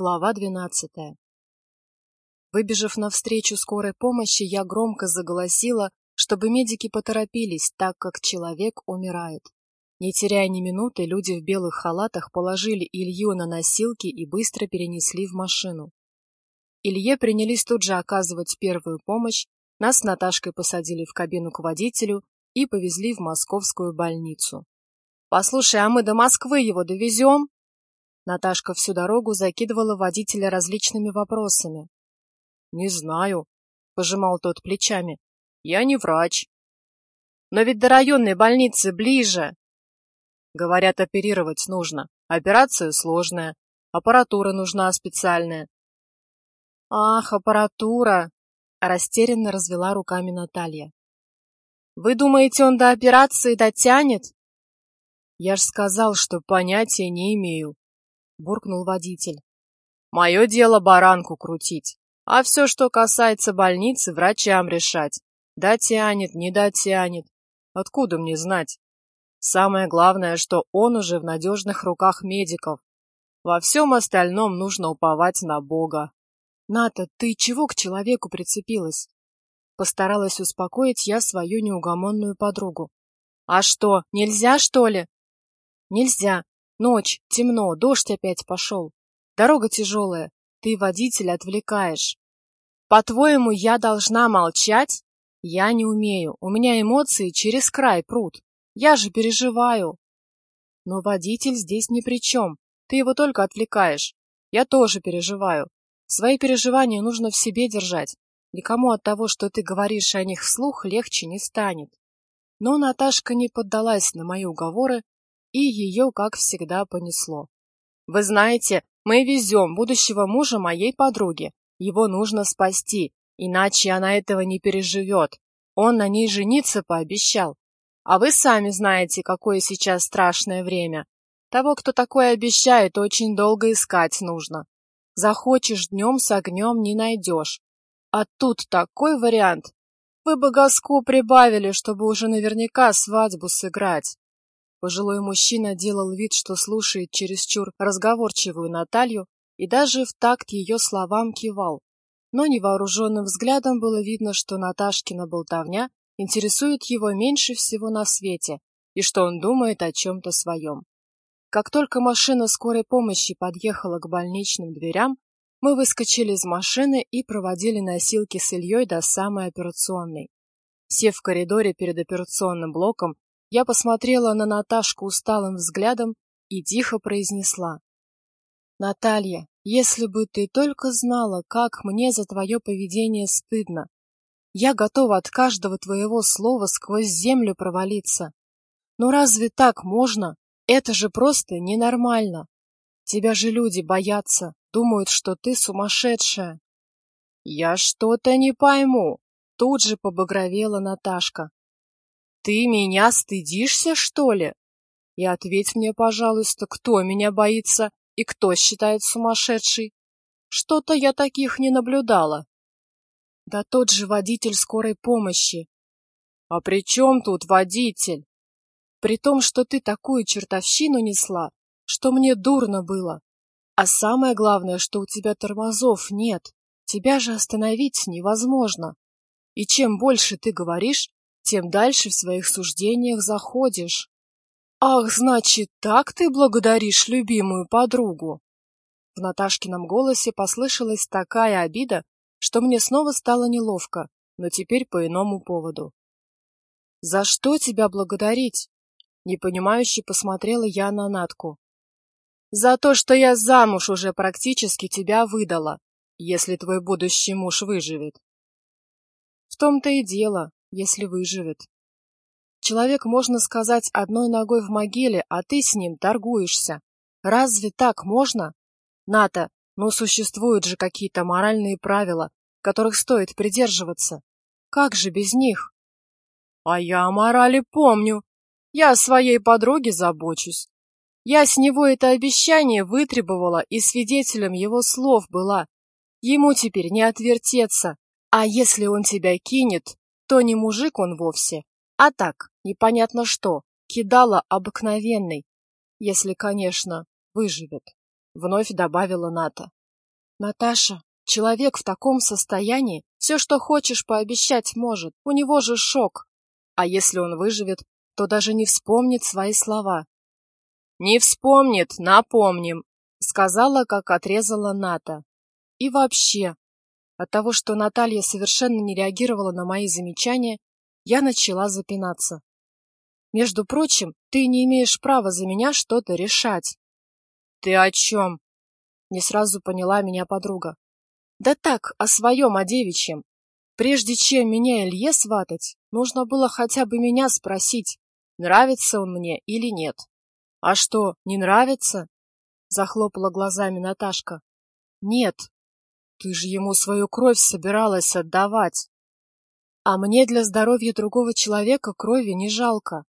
Глава двенадцатая. Выбежав навстречу скорой помощи, я громко заголосила, чтобы медики поторопились, так как человек умирает. Не теряя ни минуты, люди в белых халатах положили Илью на носилки и быстро перенесли в машину. Илье принялись тут же оказывать первую помощь, нас с Наташкой посадили в кабину к водителю и повезли в московскую больницу. «Послушай, а мы до Москвы его довезем?» Наташка всю дорогу закидывала водителя различными вопросами. «Не знаю», — пожимал тот плечами. «Я не врач». «Но ведь до районной больницы ближе». Говорят, оперировать нужно. Операция сложная. Аппаратура нужна специальная. Ах, аппаратура! Растерянно развела руками Наталья. Вы думаете, он до операции дотянет? Я ж сказал, что понятия не имею, буркнул водитель. Мое дело баранку крутить, а все, что касается больницы, врачам решать. Дотянет, не дотянет. Откуда мне знать? Самое главное, что он уже в надежных руках медиков. Во всем остальном нужно уповать на Бога. Ната, ты чего к человеку прицепилась? Постаралась успокоить я свою неугомонную подругу. А что, нельзя, что ли? Нельзя. Ночь, темно, дождь опять пошел. Дорога тяжелая, ты водителя отвлекаешь. По-твоему, я должна молчать? Я не умею, у меня эмоции через край прут. Я же переживаю. Но водитель здесь ни при чем. Ты его только отвлекаешь. Я тоже переживаю. Свои переживания нужно в себе держать. Никому от того, что ты говоришь о них вслух, легче не станет. Но Наташка не поддалась на мои уговоры и ее, как всегда, понесло. «Вы знаете, мы везем будущего мужа моей подруги. Его нужно спасти, иначе она этого не переживет. Он на ней жениться пообещал. А вы сами знаете, какое сейчас страшное время. Того, кто такое обещает, очень долго искать нужно. Захочешь днем с огнем не найдешь. А тут такой вариант. Вы бы газку прибавили, чтобы уже наверняка свадьбу сыграть. Пожилой мужчина делал вид, что слушает чересчур разговорчивую Наталью и даже в такт ее словам кивал. Но невооруженным взглядом было видно, что Наташкина болтовня интересует его меньше всего на свете и что он думает о чем-то своем. Как только машина скорой помощи подъехала к больничным дверям, мы выскочили из машины и проводили носилки с Ильей до самой операционной. Сев в коридоре перед операционным блоком, я посмотрела на Наташку усталым взглядом и тихо произнесла. «Наталья, если бы ты только знала, как мне за твое поведение стыдно. Я готова от каждого твоего слова сквозь землю провалиться. Но разве так можно? Это же просто ненормально. Тебя же люди боятся, думают, что ты сумасшедшая. Я что-то не пойму. Тут же побагровела Наташка. Ты меня стыдишься, что ли? И ответь мне, пожалуйста, кто меня боится и кто считает сумасшедшей? Что-то я таких не наблюдала. Да тот же водитель скорой помощи. А при чем тут водитель? При том, что ты такую чертовщину несла, что мне дурно было. А самое главное, что у тебя тормозов нет. Тебя же остановить невозможно. И чем больше ты говоришь, тем дальше в своих суждениях заходишь. Ах, значит, так ты благодаришь любимую подругу? В Наташкином голосе послышалась такая обида, что мне снова стало неловко, но теперь по иному поводу. За что тебя благодарить? Непонимающе посмотрела я на Натку. За то, что я замуж уже практически тебя выдала, если твой будущий муж выживет. В том-то и дело, если выживет. Человек, можно сказать, одной ногой в могиле, а ты с ним торгуешься. Разве так можно? Ната, ну существуют же какие-то моральные правила, которых стоит придерживаться. Как же без них? А я о морали помню, я о своей подруге забочусь. Я с него это обещание вытребовала и свидетелем его слов была. Ему теперь не отвертеться. А если он тебя кинет, то не мужик он вовсе, а так, непонятно что, кидала обыкновенный. Если, конечно, выживет, — вновь добавила Ната. Наташа, человек в таком состоянии все, что хочешь, пообещать может. У него же шок. А если он выживет, то даже не вспомнит свои слова. «Не вспомнит, напомним», — сказала, как отрезала Ната. И вообще, от того, что Наталья совершенно не реагировала на мои замечания, я начала запинаться. Между прочим, ты не имеешь права за меня что-то решать. Ты о чем? Не сразу поняла меня подруга. Да так, о своем, о девичьем. Прежде чем меня Илье сватать, нужно было хотя бы меня спросить, нравится он мне или нет. А что, не нравится? Захлопала глазами Наташка. Нет, ты же ему свою кровь собиралась отдавать. А мне для здоровья другого человека крови не жалко.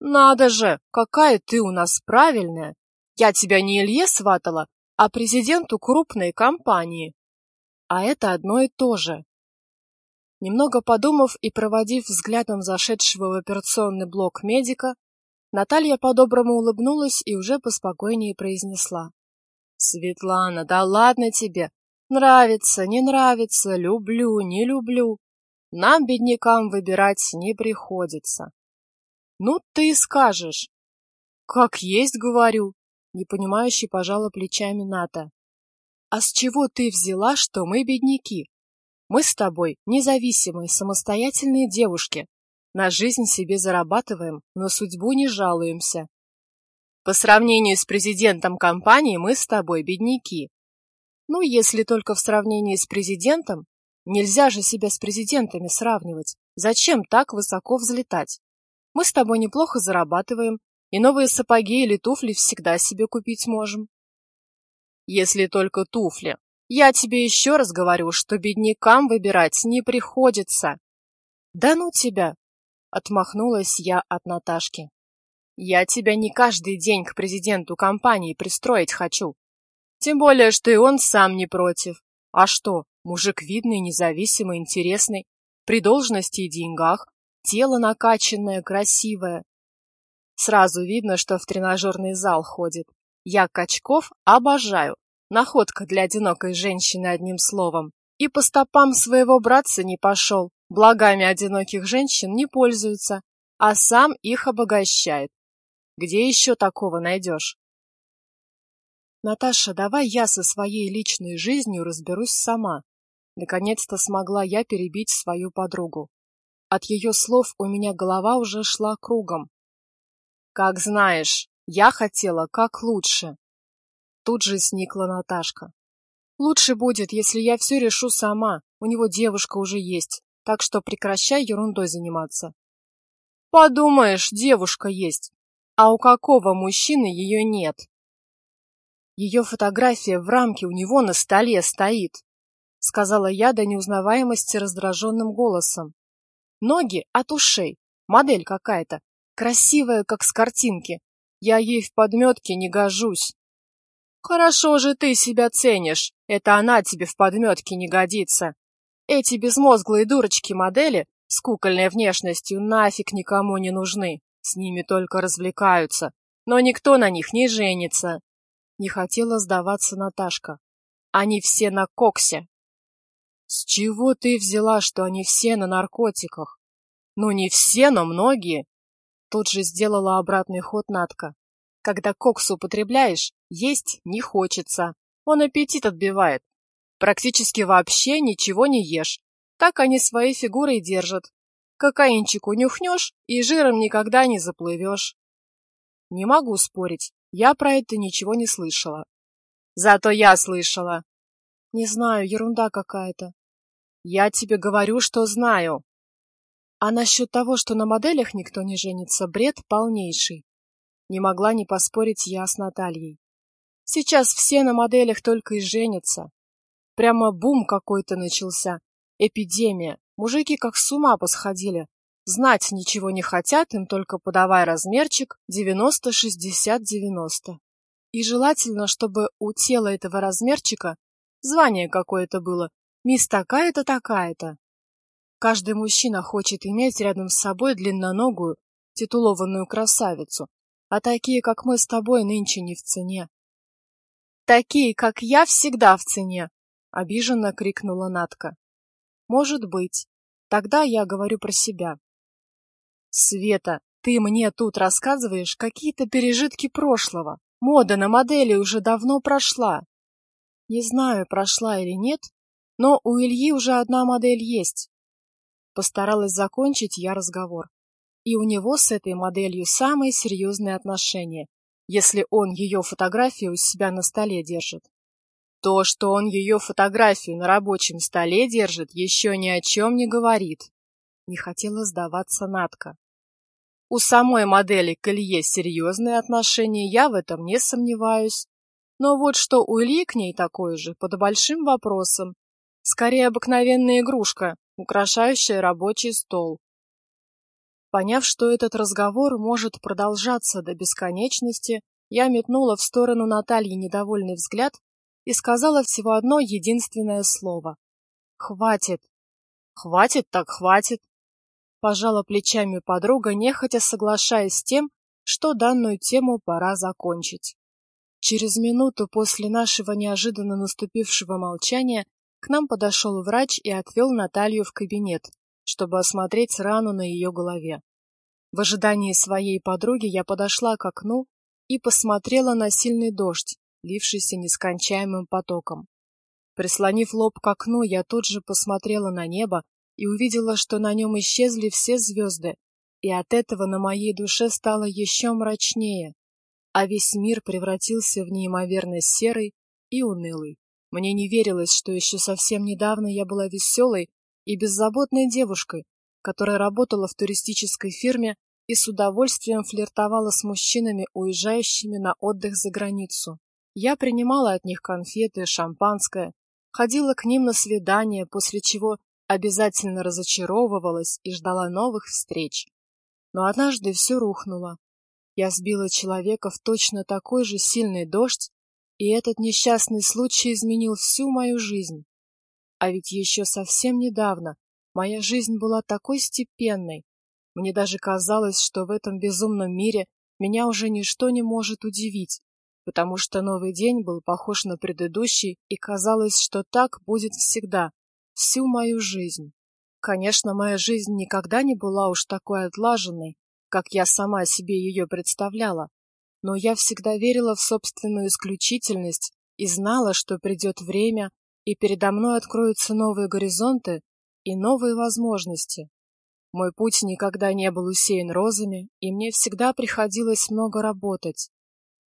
Надо же, какая ты у нас правильная! Я тебя не Илье сватала, а президенту крупной компании. А это одно и то же. Немного подумав и проводив взглядом зашедшего в операционный блок медика, Наталья по-доброму улыбнулась и уже поспокойнее произнесла. «Светлана, да ладно тебе! Нравится, не нравится, люблю, не люблю. Нам, беднякам, выбирать не приходится. Ну, ты скажешь. Как есть, говорю. Непонимающе пожала плечами Ната. А с чего ты взяла, что мы бедняки? Мы с тобой независимые, самостоятельные девушки. На жизнь себе зарабатываем, но судьбу не жалуемся. По сравнению с президентом компании мы с тобой бедняки. Ну, если только в сравнении с президентом, нельзя же себя с президентами сравнивать. Зачем так высоко взлетать? Мы с тобой неплохо зарабатываем, и новые сапоги или туфли всегда себе купить можем. Если только туфли. Я тебе еще раз говорю, что беднякам выбирать не приходится. Да ну тебя! Отмахнулась я от Наташки. Я тебя не каждый день к президенту компании пристроить хочу. Тем более, что и он сам не против. А что, мужик видный, независимый, интересный, при должности и деньгах, тело накачанное, красивое. Сразу видно, что в тренажерный зал ходит. Я качков обожаю. Находка для одинокой женщины, одним словом. И по стопам своего братца не пошел. Благами одиноких женщин не пользуется, а сам их обогащает. Где еще такого найдешь? Наташа, давай я со своей личной жизнью разберусь сама. Наконец-то смогла я перебить свою подругу. От ее слов у меня голова уже шла кругом. Как знаешь, я хотела как лучше. Тут же сникла Наташка. Лучше будет, если я все решу сама. У него девушка уже есть, так что прекращай ерундой заниматься. Подумаешь, девушка есть. А у какого мужчины ее нет? Ее фотография в рамке у него на столе стоит, сказала я до неузнаваемости раздраженным голосом. Ноги от ушей. Модель какая-то. Красивая, как с картинки. Я ей в подметке не гожусь. Хорошо же ты себя ценишь. Это она тебе в подметке не годится. Эти безмозглые дурочки-модели с кукольной внешностью нафиг никому не нужны. С ними только развлекаются. Но никто на них не женится. Не хотела сдаваться Наташка. Они все на коксе. С чего ты взяла, что они все на наркотиках? Ну, не все, но многие. Тут же сделала обратный ход Натка. Когда кокс употребляешь, есть не хочется. Он аппетит отбивает. Практически вообще ничего не ешь. Так они свои фигуры держат. Кокаинчик унюхнешь, и жиром никогда не заплывешь. Не могу спорить, я про это ничего не слышала. Зато я слышала. Не знаю, ерунда какая-то. Я тебе говорю, что знаю. А насчет того, что на моделях никто не женится, бред полнейший. Не могла не поспорить я с Натальей. Сейчас все на моделях только и женятся. Прямо бум какой-то начался. Эпидемия. Мужики как с ума посходили. Знать ничего не хотят, им только подавай размерчик 90-60-90. И желательно, чтобы у тела этого размерчика звание какое-то было, мисс такая-то, такая-то. Каждый мужчина хочет иметь рядом с собой длинноногую, титулованную красавицу, а такие, как мы с тобой, нынче не в цене. Такие, как я, всегда в цене, обиженно крикнула Натка. Может быть. Тогда я говорю про себя. Света, ты мне тут рассказываешь какие-то пережитки прошлого. Мода на модели уже давно прошла. Не знаю, прошла или нет, но у Ильи уже одна модель есть. Постаралась закончить я разговор. И у него с этой моделью самые серьезные отношения, если он ее фотографию у себя на столе держит. То, что он ее фотографию на рабочем столе держит, еще ни о чем не говорит. Не хотела сдаваться Натка. У самой модели к Илье серьезные отношения, я в этом не сомневаюсь. Но вот что у Ильи к ней такое же, под большим вопросом. Скорее обыкновенная игрушка, украшающая рабочий стол. Поняв, что этот разговор может продолжаться до бесконечности, я метнула в сторону Натальи недовольный взгляд и сказала всего одно единственное слово. «Хватит!» «Хватит так хватит!» Пожала плечами подруга, нехотя соглашаясь с тем, что данную тему пора закончить. Через минуту после нашего неожиданно наступившего молчания к нам подошел врач и отвел Наталью в кабинет, чтобы осмотреть рану на ее голове. В ожидании своей подруги я подошла к окну и посмотрела на сильный дождь, лившийся нескончаемым потоком. Прислонив лоб к окну, я тут же посмотрела на небо и увидела, что на нем исчезли все звезды, и от этого на моей душе стало еще мрачнее а весь мир превратился в неимоверно серый и унылый. Мне не верилось, что еще совсем недавно я была веселой и беззаботной девушкой, которая работала в туристической фирме и с удовольствием флиртовала с мужчинами, уезжающими на отдых за границу. Я принимала от них конфеты, шампанское, ходила к ним на свидания, после чего обязательно разочаровывалась и ждала новых встреч. Но однажды все рухнуло, я сбила человека в точно такой же сильный дождь, и этот несчастный случай изменил всю мою жизнь. А ведь еще совсем недавно моя жизнь была такой степенной. Мне даже казалось, что в этом безумном мире меня уже ничто не может удивить, потому что новый день был похож на предыдущий, и казалось, что так будет всегда, всю мою жизнь. Конечно, моя жизнь никогда не была уж такой отлаженной, как я сама себе ее представляла, но я всегда верила в собственную исключительность и знала, что придет время, и передо мной откроются новые горизонты и новые возможности. Мой путь никогда не был усеян розами, и мне всегда приходилось много работать.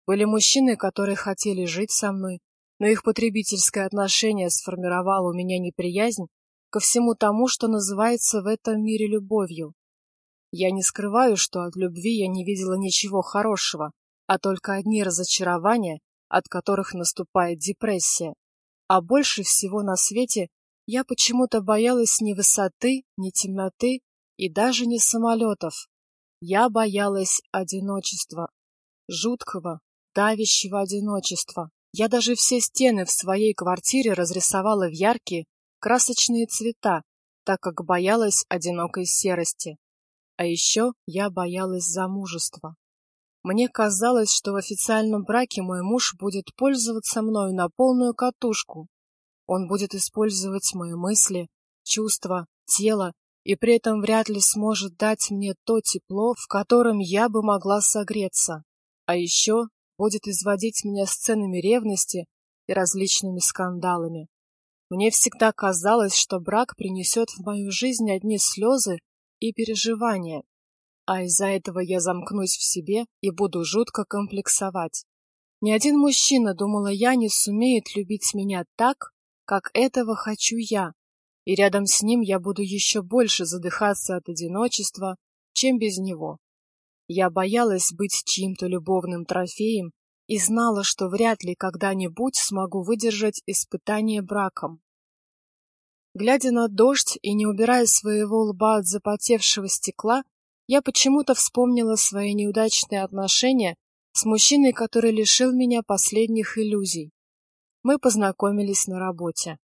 Были мужчины, которые хотели жить со мной, но их потребительское отношение сформировало у меня неприязнь ко всему тому, что называется в этом мире любовью. Я не скрываю, что от любви я не видела ничего хорошего, а только одни разочарования, от которых наступает депрессия. А больше всего на свете я почему-то боялась ни высоты, ни темноты и даже не самолетов. Я боялась одиночества, жуткого, давящего одиночества. Я даже все стены в своей квартире разрисовала в яркие, красочные цвета, так как боялась одинокой серости. А еще я боялась замужества. Мне казалось, что в официальном браке мой муж будет пользоваться мною на полную катушку. Он будет использовать мои мысли, чувства, тело, и при этом вряд ли сможет дать мне то тепло, в котором я бы могла согреться. А еще будет изводить меня сценами ревности и различными скандалами. Мне всегда казалось, что брак принесет в мою жизнь одни слезы и переживания, а из-за этого я замкнусь в себе и буду жутко комплексовать. Ни один мужчина, думала я, не сумеет любить меня так, как этого хочу я, и рядом с ним я буду еще больше задыхаться от одиночества, чем без него. Я боялась быть чьим-то любовным трофеем и знала, что вряд ли когда-нибудь смогу выдержать испытание браком. Глядя на дождь и не убирая своего лба от запотевшего стекла, я почему-то вспомнила свои неудачные отношения с мужчиной, который лишил меня последних иллюзий. Мы познакомились на работе.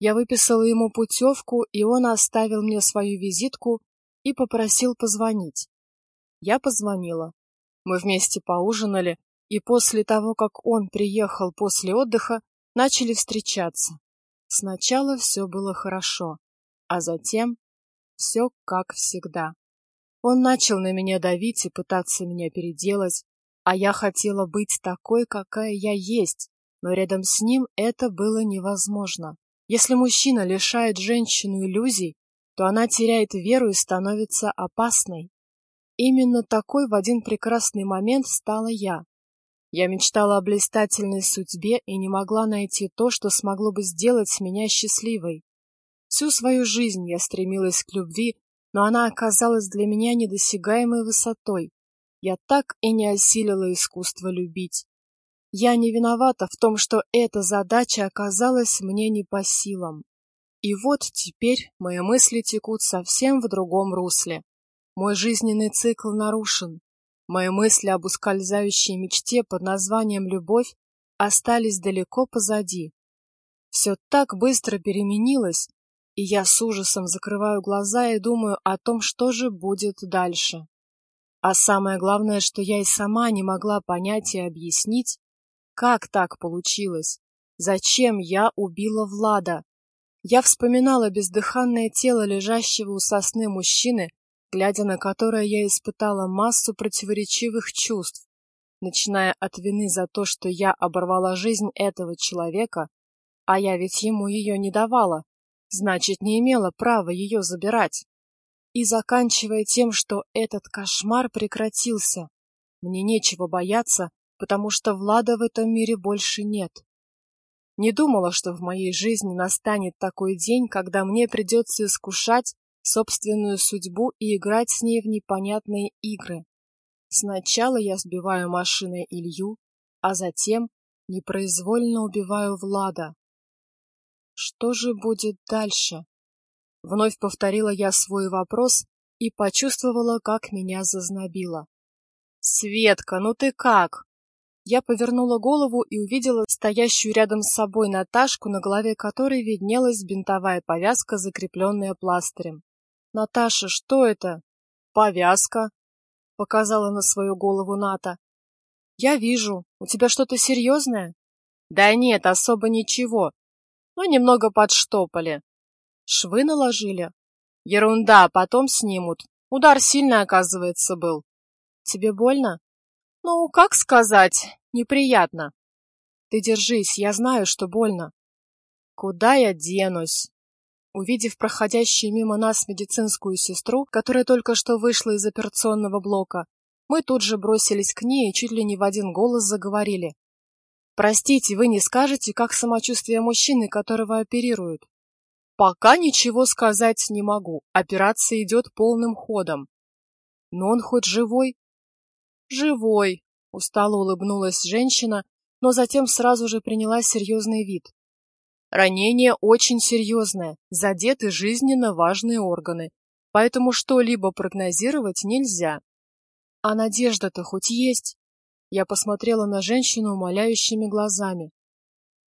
Я выписала ему путевку, и он оставил мне свою визитку и попросил позвонить. Я позвонила. Мы вместе поужинали, и после того, как он приехал после отдыха, начали встречаться. Сначала все было хорошо, а затем все как всегда. Он начал на меня давить и пытаться меня переделать, а я хотела быть такой, какая я есть, но рядом с ним это было невозможно. Если мужчина лишает женщину иллюзий, то она теряет веру и становится опасной. Именно такой в один прекрасный момент стала я. Я мечтала о блистательной судьбе и не могла найти то, что смогло бы сделать меня счастливой. Всю свою жизнь я стремилась к любви, но она оказалась для меня недосягаемой высотой. Я так и не осилила искусство любить. Я не виновата в том, что эта задача оказалась мне не по силам. И вот теперь мои мысли текут совсем в другом русле. Мой жизненный цикл нарушен. Мои мысли об ускользающей мечте под названием «любовь» остались далеко позади. Все так быстро переменилось, и я с ужасом закрываю глаза и думаю о том, что же будет дальше. А самое главное, что я и сама не могла понять и объяснить, как так получилось, зачем я убила Влада. Я вспоминала бездыханное тело лежащего у сосны мужчины, глядя на которое я испытала массу противоречивых чувств, начиная от вины за то, что я оборвала жизнь этого человека, а я ведь ему ее не давала, значит, не имела права ее забирать. И заканчивая тем, что этот кошмар прекратился. Мне нечего бояться, потому что Влада в этом мире больше нет. Не думала, что в моей жизни настанет такой день, когда мне придется искушать собственную судьбу и играть с ней в непонятные игры. Сначала я сбиваю машиной Илью, а затем непроизвольно убиваю Влада. Что же будет дальше? Вновь повторила я свой вопрос и почувствовала, как меня зазнобило. «Светка, ну ты как?» Я повернула голову и увидела стоящую рядом с собой Наташку, на голове которой виднелась бинтовая повязка, закрепленная пластырем. «Наташа, что это?» «Повязка», — показала на свою голову Ната. «Я вижу. У тебя что-то серьезное?» «Да нет, особо ничего. Ну, немного подштопали. Швы наложили? Ерунда, потом снимут. Удар сильный, оказывается, был. Тебе больно? Ну, как сказать, неприятно. Ты держись, я знаю, что больно. Куда я денусь? Увидев проходящую мимо нас медицинскую сестру, которая только что вышла из операционного блока, мы тут же бросились к ней и чуть ли не в один голос заговорили. Простите, вы не скажете, как самочувствие мужчины, которого оперируют? Пока ничего сказать не могу. Операция идет полным ходом. Но он хоть живой? Живой, устало улыбнулась женщина, но затем сразу же приняла серьезный вид. Ранение очень серьезное, задеты жизненно важные органы, поэтому что-либо прогнозировать нельзя. А надежда-то хоть есть? Я посмотрела на женщину умоляющими глазами.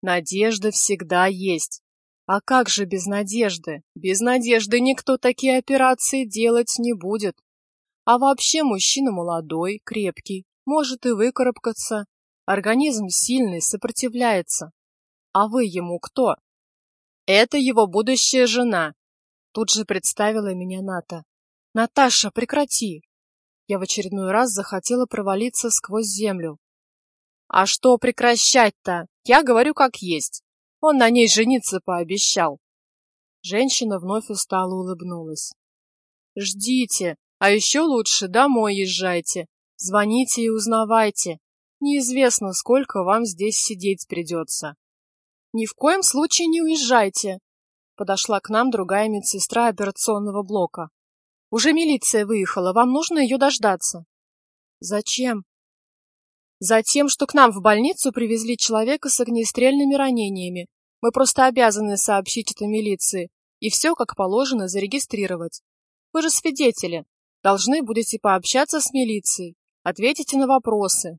Надежда всегда есть. А как же без надежды? Без надежды никто такие операции делать не будет. А вообще мужчина молодой, крепкий, может и выкарабкаться. Организм сильный, сопротивляется. А вы ему кто? Это его будущая жена. Тут же представила меня Ната. Наташа, прекрати. Я в очередной раз захотела провалиться сквозь землю. А что прекращать-то? Я говорю как есть. Он на ней жениться пообещал. Женщина вновь устало улыбнулась. Ждите, а еще лучше домой езжайте. Звоните и узнавайте. Неизвестно, сколько вам здесь сидеть придется. Ни в коем случае не уезжайте. Подошла к нам другая медсестра операционного блока. Уже милиция выехала, вам нужно ее дождаться. Зачем? Затем, что к нам в больницу привезли человека с огнестрельными ранениями. Мы просто обязаны сообщить это милиции и все, как положено, зарегистрировать. Вы же свидетели. Должны будете пообщаться с милицией, ответите на вопросы.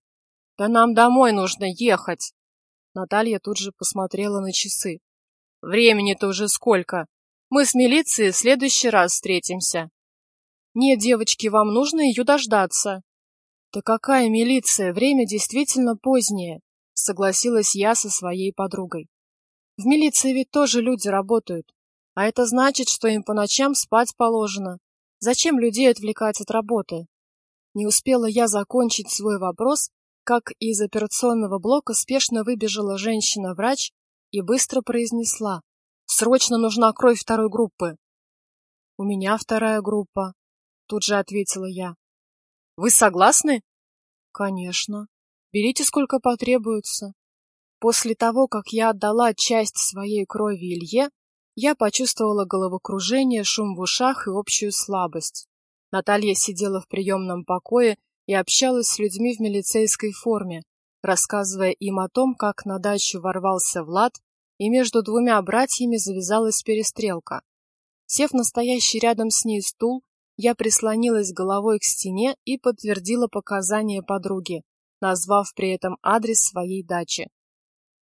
Да нам домой нужно ехать. Наталья тут же посмотрела на часы. Времени-то уже сколько. Мы с милицией в следующий раз встретимся. Нет, девочки, вам нужно ее дождаться. Да какая милиция, время действительно позднее, согласилась я со своей подругой. В милиции ведь тоже люди работают, а это значит, что им по ночам спать положено. Зачем людей отвлекать от работы? Не успела я закончить свой вопрос, как из операционного блока спешно выбежала женщина-врач и быстро произнесла «Срочно нужна кровь второй группы». «У меня вторая группа», — тут же ответила я. «Вы согласны?» «Конечно. Берите, сколько потребуется». После того, как я отдала часть своей крови Илье, я почувствовала головокружение, шум в ушах и общую слабость. Наталья сидела в приемном покое и общалась с людьми в милицейской форме, рассказывая им о том, как на дачу ворвался Влад, и между двумя братьями завязалась перестрелка. Сев на стоящий рядом с ней стул, я прислонилась головой к стене и подтвердила показания подруги, назвав при этом адрес своей дачи.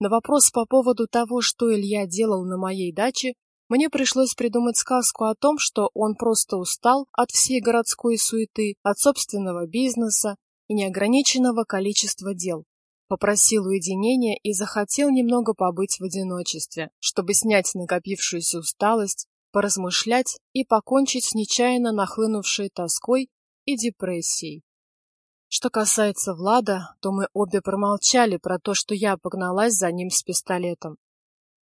На вопрос по поводу того, что Илья делал на моей даче, мне пришлось придумать сказку о том, что он просто устал от всей городской суеты, от собственного бизнеса и неограниченного количества дел. Попросил уединения и захотел немного побыть в одиночестве, чтобы снять накопившуюся усталость, поразмышлять и покончить с нечаянно нахлынувшей тоской и депрессией. Что касается Влада, то мы обе промолчали про то, что я погналась за ним с пистолетом.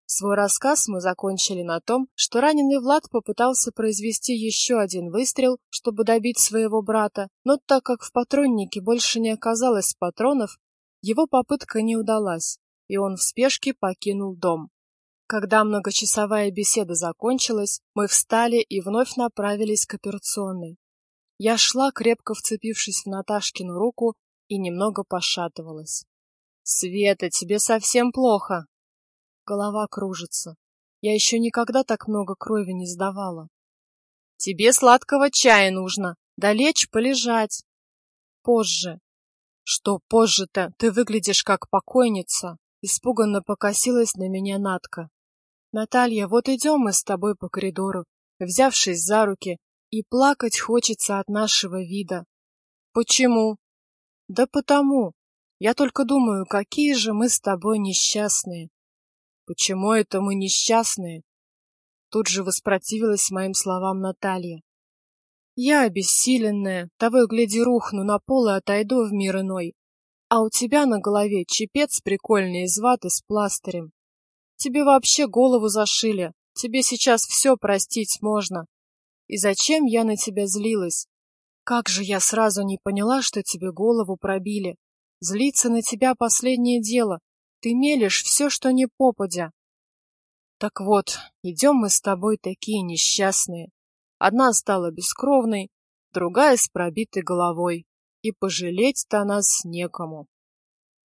Свой рассказ мы закончили на том, что раненый Влад попытался произвести еще один выстрел, чтобы добить своего брата, но так как в патроннике больше не оказалось патронов, его попытка не удалась, и он в спешке покинул дом. Когда многочасовая беседа закончилась, мы встали и вновь направились к операционной. Я шла, крепко вцепившись в Наташкину руку, и немного пошатывалась. «Света, тебе совсем плохо!» Голова кружится. Я еще никогда так много крови не сдавала. Тебе сладкого чая нужно. Да лечь, полежать. Позже. Что позже-то? Ты выглядишь как покойница. Испуганно покосилась на меня Натка. Наталья, вот идем мы с тобой по коридору, взявшись за руки, и плакать хочется от нашего вида. Почему? Да потому. Я только думаю, какие же мы с тобой несчастные. Почему это мы несчастные? Тут же воспротивилась моим словам Наталья. Я обессиленная, того гляди рухну на пол и отойду в мир иной. А у тебя на голове чепец прикольный из ваты с пластырем. Тебе вообще голову зашили, тебе сейчас все простить можно. И зачем я на тебя злилась? Как же я сразу не поняла, что тебе голову пробили. Злиться на тебя последнее дело, ты мелешь все, что не попадя. Так вот, идем мы с тобой такие несчастные. Одна стала бескровной, другая с пробитой головой. И пожалеть-то нас некому.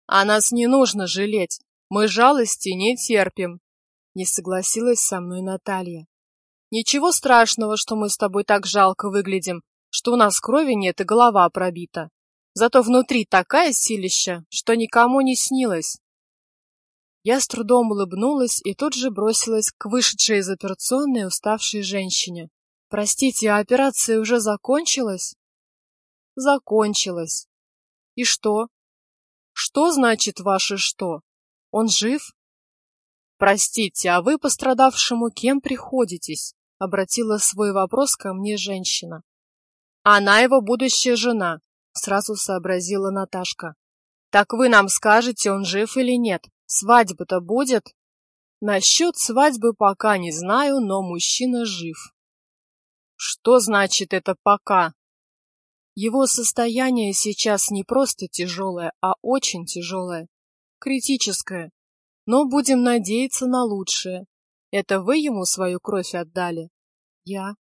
А нас не нужно жалеть, мы жалости не терпим. Не согласилась со мной Наталья. Ничего страшного, что мы с тобой так жалко выглядим, что у нас крови нет и голова пробита. Зато внутри такая силища, что никому не снилось. Я с трудом улыбнулась и тут же бросилась к вышедшей из операционной уставшей женщине. «Простите, а операция уже закончилась?» «Закончилась. И что?» «Что значит ваше что? Он жив?» «Простите, а вы пострадавшему кем приходитесь?» — обратила свой вопрос ко мне женщина. «Она его будущая жена», — сразу сообразила Наташка. «Так вы нам скажете, он жив или нет?» Свадьба-то будет? Насчет свадьбы пока не знаю, но мужчина жив. Что значит это «пока»? Его состояние сейчас не просто тяжелое, а очень тяжелое, критическое. Но будем надеяться на лучшее. Это вы ему свою кровь отдали? Я.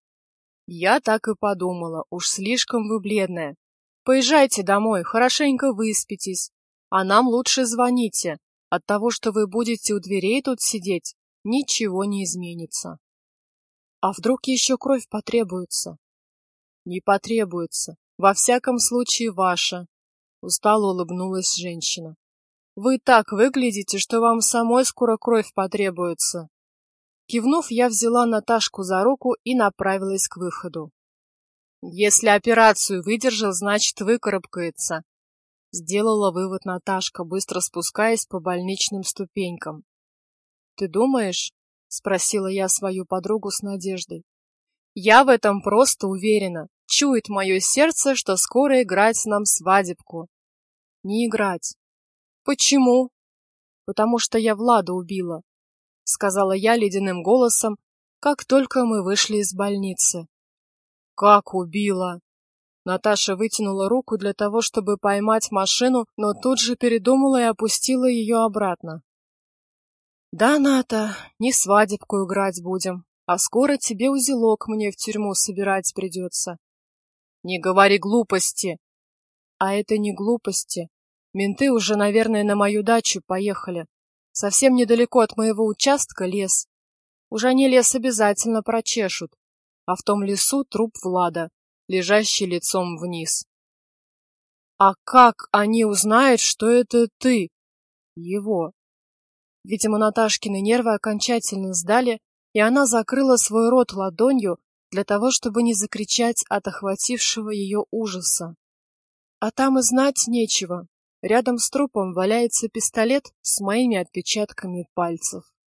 Я так и подумала, уж слишком вы бледная. Поезжайте домой, хорошенько выспитесь, а нам лучше звоните. От того, что вы будете у дверей тут сидеть, ничего не изменится. А вдруг еще кровь потребуется? Не потребуется. Во всяком случае, ваша. Устало улыбнулась женщина. Вы так выглядите, что вам самой скоро кровь потребуется. Кивнув, я взяла Наташку за руку и направилась к выходу. Если операцию выдержал, значит, выкарабкается. Сделала вывод Наташка, быстро спускаясь по больничным ступенькам. Ты думаешь? Спросила я свою подругу с надеждой. Я в этом просто уверена. Чует мое сердце, что скоро играть нам свадебку. Не играть. Почему? Потому что я Влада убила, сказала я ледяным голосом, как только мы вышли из больницы. Как убила? Наташа вытянула руку для того, чтобы поймать машину, но тут же передумала и опустила ее обратно. Да, Ната, не свадебку играть будем, а скоро тебе узелок мне в тюрьму собирать придется. Не говори глупости. А это не глупости. Менты уже, наверное, на мою дачу поехали. Совсем недалеко от моего участка лес. Уже они лес обязательно прочешут. А в том лесу труп Влада, лежащий лицом вниз. А как они узнают, что это ты? Его. Видимо, Наташкины нервы окончательно сдали, и она закрыла свой рот ладонью для того, чтобы не закричать от охватившего ее ужаса. А там и знать нечего. Рядом с трупом валяется пистолет с моими отпечатками пальцев.